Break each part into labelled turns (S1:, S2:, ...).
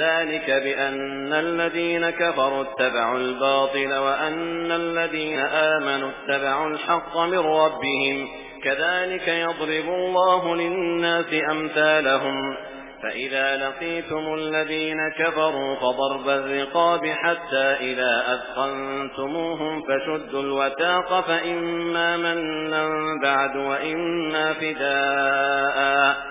S1: ذلك بأن الذين كفروا اتبعوا الباطل وأن الذين آمنوا اتبعوا الحق من ربهم كذلك يضرب الله للناس أمثالهم فإذا لقيتم الذين كفروا فضرب الرقاب حتى إذا أثقنتموهم فشدوا الوتاق فإما منا بعد وإما فداءً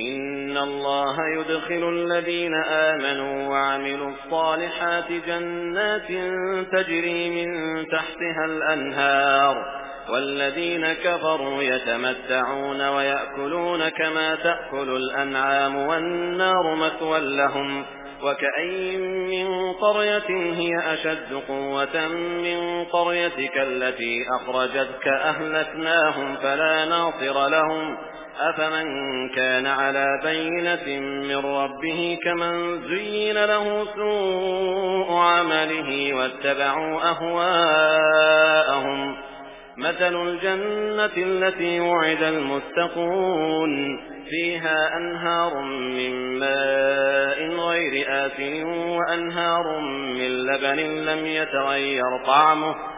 S1: إن الله يدخل الذين آمنوا وعملوا الصالحات جنات تجري من تحتها الأنهار والذين كفروا يتمتعون ويأكلون كما تأكل الأنعام والنار مثوى لهم وكأين من قرية هي أشد قوة من قريتك التي أخرجتك أهلتناهم فلا ناصر لهم أفمن كان على بينة من ربه كمن زين له سوء عمله واتبعوا أهواءهم مثل الجنة التي وعد المتقون فيها أنهار من ماء غير آسن وأنهار من لبن لم يتغير طعمه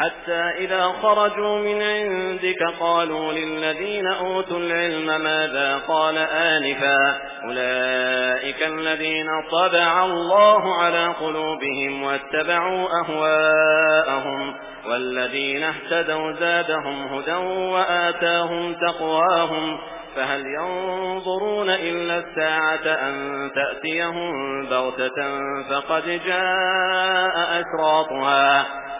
S1: حتى إذا خرجوا من عندك قالوا للذين أوتوا العلم ماذا قال آنفا أولئك الذين طبع الله على قلوبهم واتبعوا أهواءهم والذين اهتدوا زادهم هدى وآتاهم تقواهم فهل ينظرون إلا الساعة أن تأتيهم بغتة فقد جاء أسراطها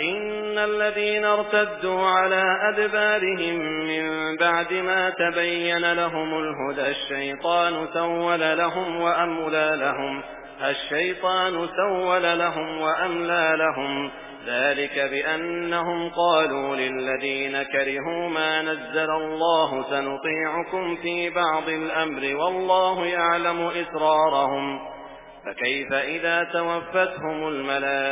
S1: إن الذين ارتدوا على أدبارهم من بعد ما تبين لهم الهدى الشيطان سول لهم وأملى لهم الشيطان سول لهم وأملى لهم ذلك بأنهم قالوا للذين كرهوا ما نزل الله سنطيعكم في بعض الأمر والله يعلم إسرارهم فكيف إذا توفتهم الملائكة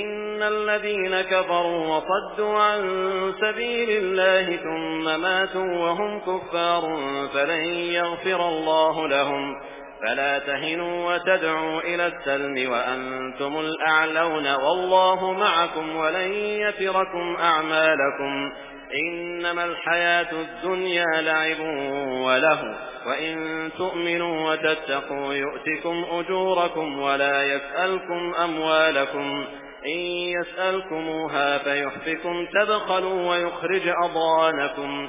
S1: إن الذين كفروا وصدوا عن سبيل الله ثم ماتوا وهم كفار فلن يغفر الله لهم فلا تهنوا وتدعوا إلى السلم وأنتم الأعلون والله معكم ولن يفركم أعمالكم إنما الحياة الدنيا لعب وله وإن تؤمنوا وتتقوا يؤتكم أجوركم ولا يسألكم أموالكم إن يسألكموها فيحفكم تبخلوا ويخرج أضانكم